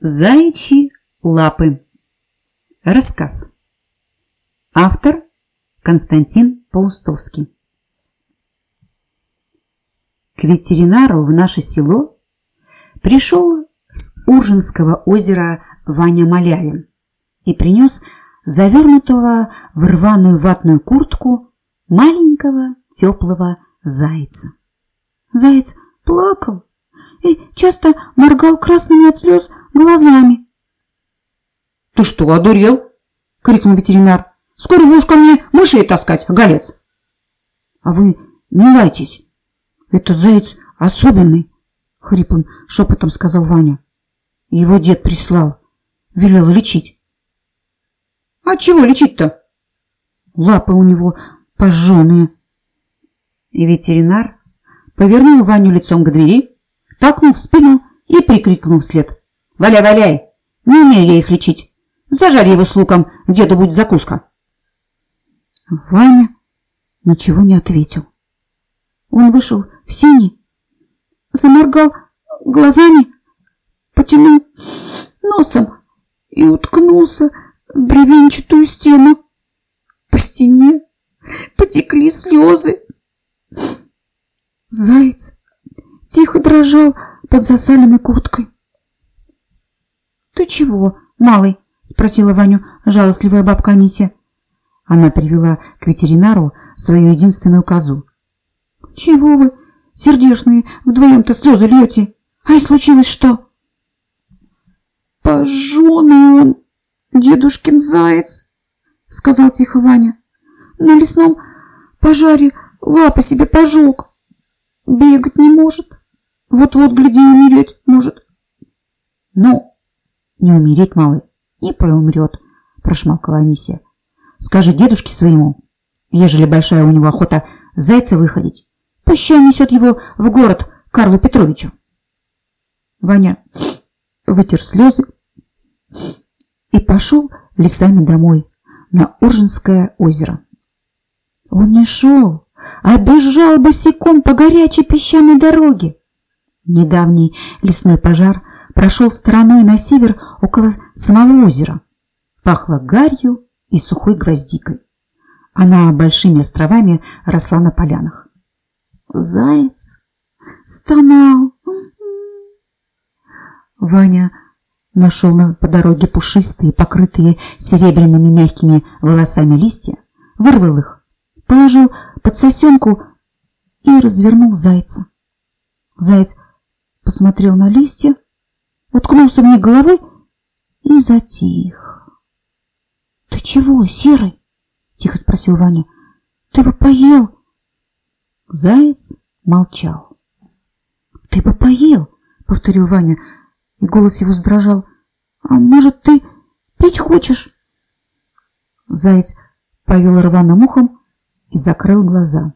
Заячьи лапы. Рассказ. Автор Константин Паустовский. К ветеринару в наше село пришел с Уржинского озера Ваня Малявин и принес завернутого в рваную ватную куртку маленького теплого зайца. Заяц плакал и часто моргал красными от слез глазами. «Ты что, одурел?» – крикнул ветеринар. «Скоро будешь ко мне мышей таскать, голец!» «А вы не лайтесь, это заяц особенный!» – хриплым шепотом сказал Ваня. «Его дед прислал, велел лечить». «А чего лечить-то?» «Лапы у него пожженные». И ветеринар повернул Ваню лицом к двери, толкнул в спину и прикрикнул вслед. «Валяй, валяй! Не умею я их лечить! Зажарь его с луком, деду будет закуска!» Ваня ничего не ответил. Он вышел в синий, заморгал глазами, потянул носом и уткнулся в бревенчатую стену. По стене потекли слезы. Заяц тихо дрожал под засаленной курткой. «Ты чего, малый?» – спросила Ваню жалостливая бабка Анисия. Она привела к ветеринару свою единственную козу. «Чего вы, сердешные, вдвоем-то слезы льете? А и случилось что?» «Пожженный он, дедушкин заяц», – сказал тихо Ваня. «На лесном пожаре лапы себе пожег. Бегать не может. Вот-вот, гляди, умереть может». «Ну, не умереть, малый, не проумрет, прошмалкала Анисия. Скажи дедушке своему, ежели большая у него охота зайца выходить, пущай несет его в город Карлу Петровичу. Ваня вытер слезы и пошел лесами домой на Уржинское озеро. Он не шел, а бежал босиком по горячей песчаной дороге. Недавний лесной пожар прошел стороной на север около самого озера. Пахло гарью и сухой гвоздикой. Она большими островами росла на полянах. Заяц стонал. Ваня нашел на, по дороге пушистые, покрытые серебряными мягкими волосами листья, вырвал их, положил под сосенку и развернул зайца. Заяц посмотрел на листья, уткнулся них головой и затих. — Ты чего, серый? — тихо спросил Ваня. — Ты бы поел? Заяц молчал. — Ты бы поел, — повторил Ваня, и голос его задрожал. — А может, ты пить хочешь? Заяц повел рваным ухом и закрыл глаза.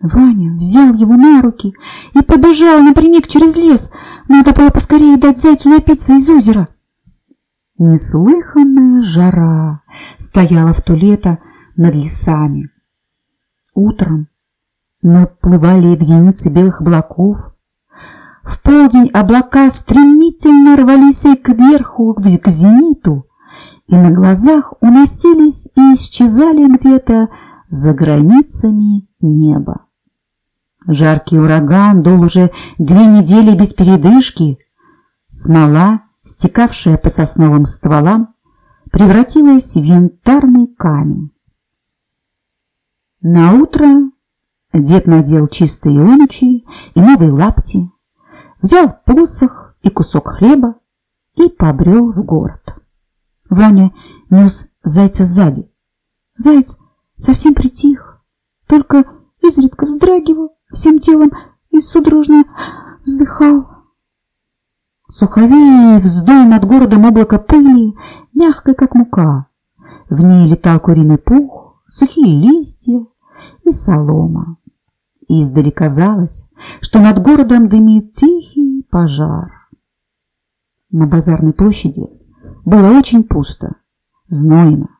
Ваня взял его на руки и побежал напрямик через лес. Надо было поскорее дать зайцу напиться из озера. Неслыханная жара стояла в то лето над лесами. Утром наплывали единицы белых облаков. В полдень облака стремительно рвались кверху, к зениту, и на глазах уносились и исчезали где-то за границами неба. Жаркий ураган дул уже две недели без передышки. Смола, стекавшая по сосновым стволам, превратилась в янтарный камень. На утро дед надел чистые унучи и новые лапти, взял посох и кусок хлеба и побрел в город. Ваня нес зайца сзади. Заяц совсем притих, только изредка вздрагивал всем телом и судорожно вздыхал. Суховей вздул над городом облако пыли, мягкой, как мука. В ней летал куриный пух, сухие листья и солома. Издали казалось, что над городом дымит тихий пожар. На базарной площади было очень пусто, знойно.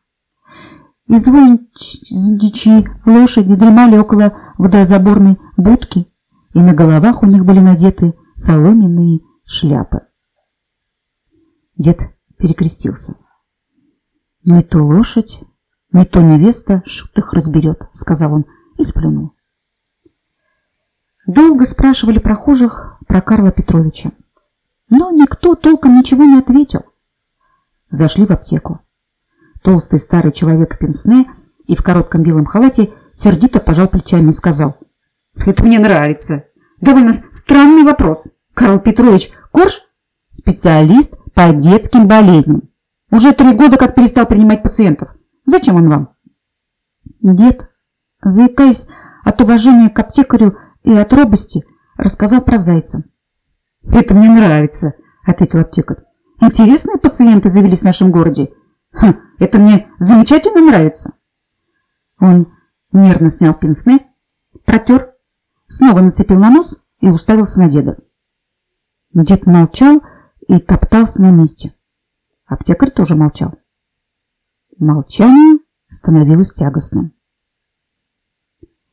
Извозчичьи лошади дремали около водозаборной будки, и на головах у них были надеты соломенные шляпы. Дед перекрестился. «Не то лошадь, не то невеста, шут их разберет», — сказал он и сплюнул. Долго спрашивали прохожих про Карла Петровича, но никто толком ничего не ответил. Зашли в аптеку. Толстый старый человек в пенсне и в коротком белом халате сердито пожал плечами и сказал. «Это мне нравится. Довольно странный вопрос. Карл Петрович Корж – специалист по детским болезням. Уже три года как перестал принимать пациентов. Зачем он вам?» Дед, заикаясь от уважения к аптекарю и от робости, рассказал про зайца. «Это мне нравится», – ответил аптекарь. «Интересные пациенты завелись в нашем городе. Ха, это мне замечательно нравится». Он нервно снял пенсне, протер, снова нацепил на нос и уставился на деда. Дед молчал и топтался на месте. Аптекарь тоже молчал. Молчание становилось тягостным.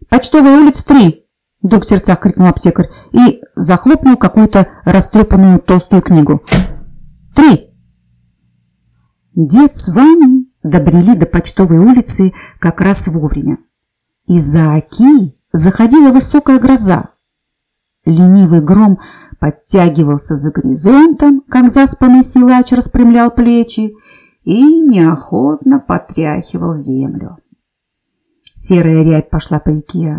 «Почтовая улица 3!» – вдруг в сердцах крикнул аптекарь и захлопнул какую-то растрепанную толстую книгу. «Три!» Дед с Ваней добрели до почтовой улицы как раз вовремя. Из-за оки заходила высокая гроза. Ленивый гром подтягивался за горизонтом, как заспанный силач распрямлял плечи и неохотно потряхивал землю. Серая рябь пошла по реке.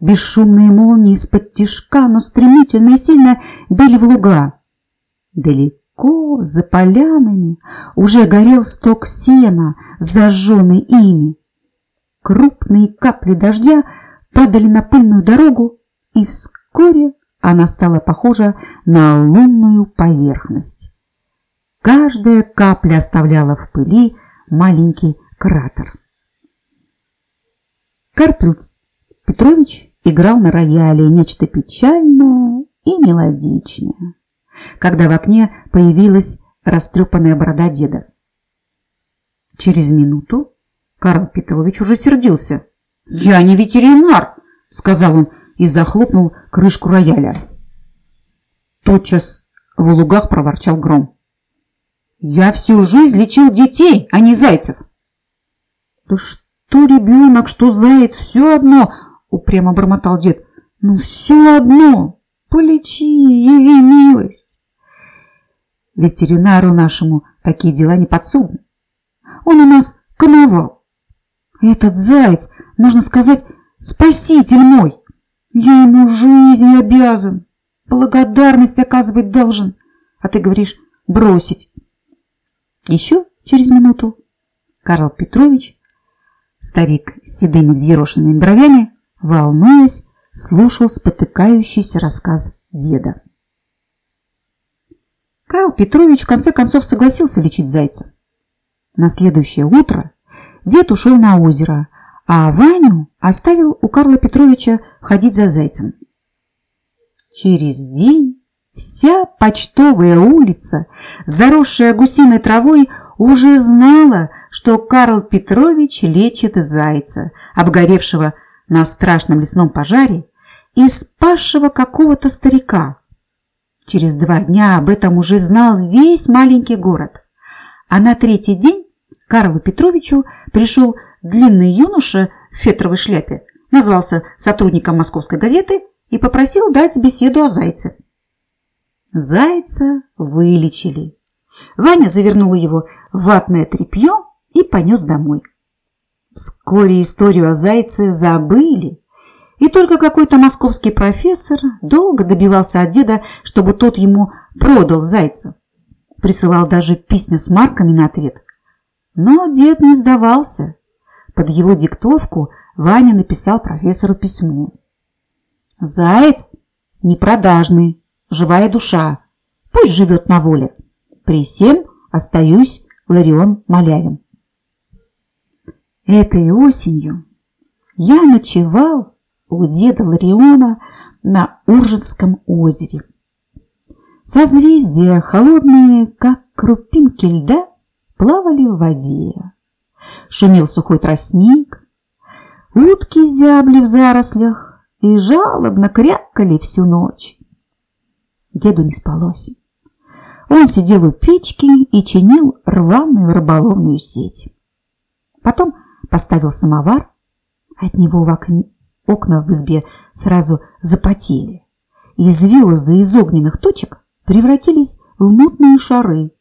Бесшумные молнии из-под тишка, но стремительно и сильно били в луга. Далеко, за полянами, уже горел сток сена, зажженный ими. Крупные капли дождя падали на пыльную дорогу, и вскоре она стала похожа на лунную поверхность. Каждая капля оставляла в пыли маленький кратер. Карпел Петрович играл на рояле нечто печальное и мелодичное, когда в окне появилась растрепанная борода деда. Через минуту Карл Петрович уже сердился. «Я не ветеринар!» – сказал он и захлопнул крышку рояля. Тотчас в лугах проворчал гром. «Я всю жизнь лечил детей, а не зайцев!» «Да что ребенок, что заяц, все одно!» – упрямо бормотал дед. «Ну, все одно! Полечи, яви милость!» Ветеринару нашему такие дела не подсудны. Он у нас коновал. Этот заяц, можно сказать, спаситель мой. Я ему жизнь обязан, благодарность оказывать должен. А ты говоришь бросить. Еще через минуту Карл Петрович, старик с седыми взъерошенными бровями, волнуясь, слушал спотыкающийся рассказ деда. Карл Петрович в конце концов согласился лечить зайца. На следующее утро Дед ушел на озеро, а Ваню оставил у Карла Петровича ходить за зайцем. Через день вся почтовая улица, заросшая гусиной травой, уже знала, что Карл Петрович лечит зайца, обгоревшего на страшном лесном пожаре и спасшего какого-то старика. Через два дня об этом уже знал весь маленький город. А на третий день Карлу Петровичу пришел длинный юноша в фетровой шляпе, назвался сотрудником московской газеты и попросил дать беседу о зайце. Зайца вылечили. Ваня завернул его в ватное тряпье и понес домой. Вскоре историю о зайце забыли, и только какой-то московский профессор долго добивался от деда, чтобы тот ему продал зайца. Присылал даже письма с марками на ответ. Но дед не сдавался. Под его диктовку Ваня написал профессору письмо. «Заяц непродажный, живая душа. Пусть живет на воле. При всем остаюсь Ларион Малявин». Этой осенью я ночевал у деда Лариона на Уржинском озере. Созвездия холодные, как крупинки льда, плавали в воде. Шумел сухой тростник, утки зябли в зарослях и жалобно крякали всю ночь. Деду не спалось. Он сидел у печки и чинил рваную рыболовную сеть. Потом поставил самовар. От него в окне, окна в избе сразу запотели. И звезды из огненных точек превратились в мутные шары.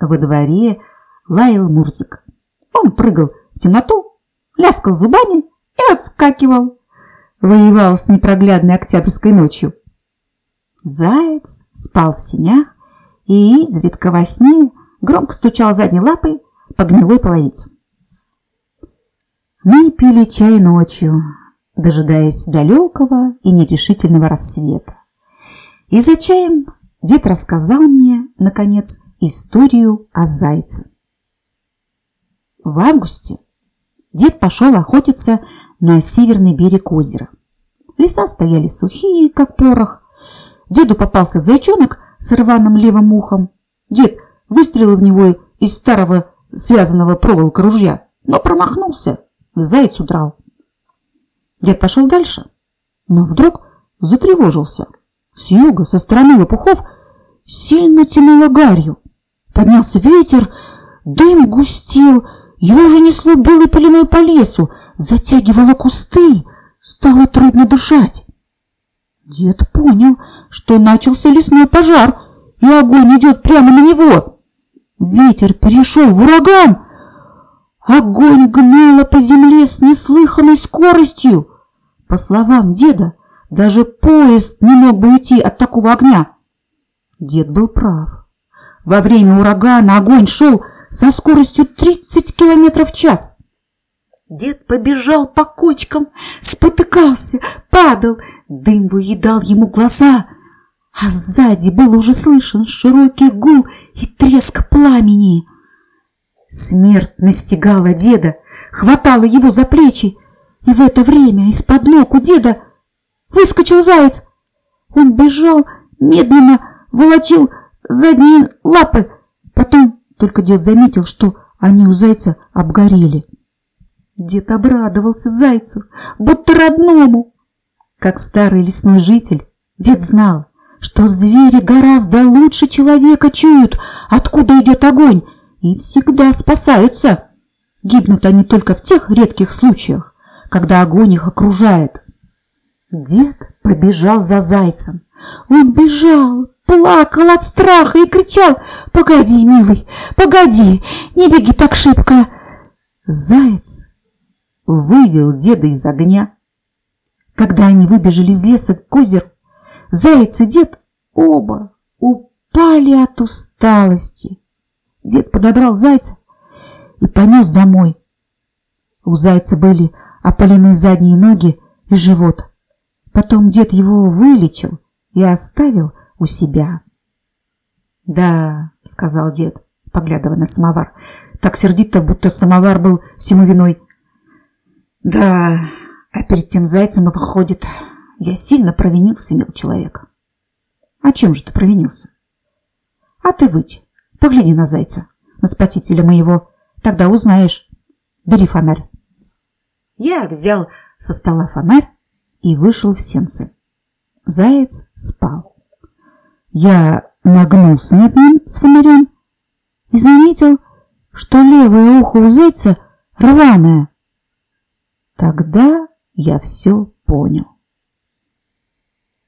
Во дворе лаял Мурзик. Он прыгал в темноту, ляскал зубами и отскакивал. Воевал с непроглядной октябрьской ночью. Заяц спал в синях и изредка во сне громко стучал задней лапой по гнилой половице. Мы пили чай ночью, дожидаясь далекого и нерешительного рассвета. И за чаем дед рассказал мне, наконец, историю о зайце. В августе дед пошел охотиться на северный берег озера. Леса стояли сухие, как порох. Деду попался зайчонок с рваным левым ухом. Дед выстрелил в него из старого связанного проволока ружья, но промахнулся, и заяц удрал. Дед пошел дальше, но вдруг затревожился. С юга, со стороны лопухов, сильно тянуло гарью. Поднялся ветер, дым густел, его уже несло белой пеленой по лесу, затягивало кусты, стало трудно дышать. Дед понял, что начался лесной пожар, и огонь идет прямо на него. Ветер перешел в ураган. Огонь гнало по земле с неслыханной скоростью. По словам деда, даже поезд не мог бы уйти от такого огня. Дед был прав. Во время урагана огонь шел со скоростью 30 км в час. Дед побежал по кочкам, спотыкался, падал, дым выедал ему глаза, а сзади был уже слышен широкий гул и треск пламени. Смерть настигала деда, хватала его за плечи, и в это время из-под ног у деда выскочил заяц. Он бежал, медленно волочил задние лапы. Потом только дед заметил, что они у зайца обгорели. Дед обрадовался зайцу, будто родному. Как старый лесной житель, дед знал, что звери гораздо лучше человека чуют, откуда идет огонь, и всегда спасаются. Гибнут они только в тех редких случаях, когда огонь их окружает. Дед побежал за зайцем. Он бежал, плакал от страха и кричал «Погоди, милый, погоди, не беги так шибко!» Заяц вывел деда из огня. Когда они выбежали из леса к озеру, заяц и дед оба упали от усталости. Дед подобрал зайца и понес домой. У зайца были опалены задние ноги и живот. Потом дед его вылечил и оставил у себя. «Да», — сказал дед, поглядывая на самовар, так сердито, будто самовар был всему виной. «Да, а перед тем зайцем выходит, я сильно провинился, мил человек». «А чем же ты провинился?» «А ты выйти, погляди на зайца, на спасителя моего, тогда узнаешь. Бери фонарь». Я взял со стола фонарь и вышел в сенцы. Заяц спал. Я нагнулся над ним с фонарем и заметил, что левое ухо у зайца рваное. Тогда я все понял.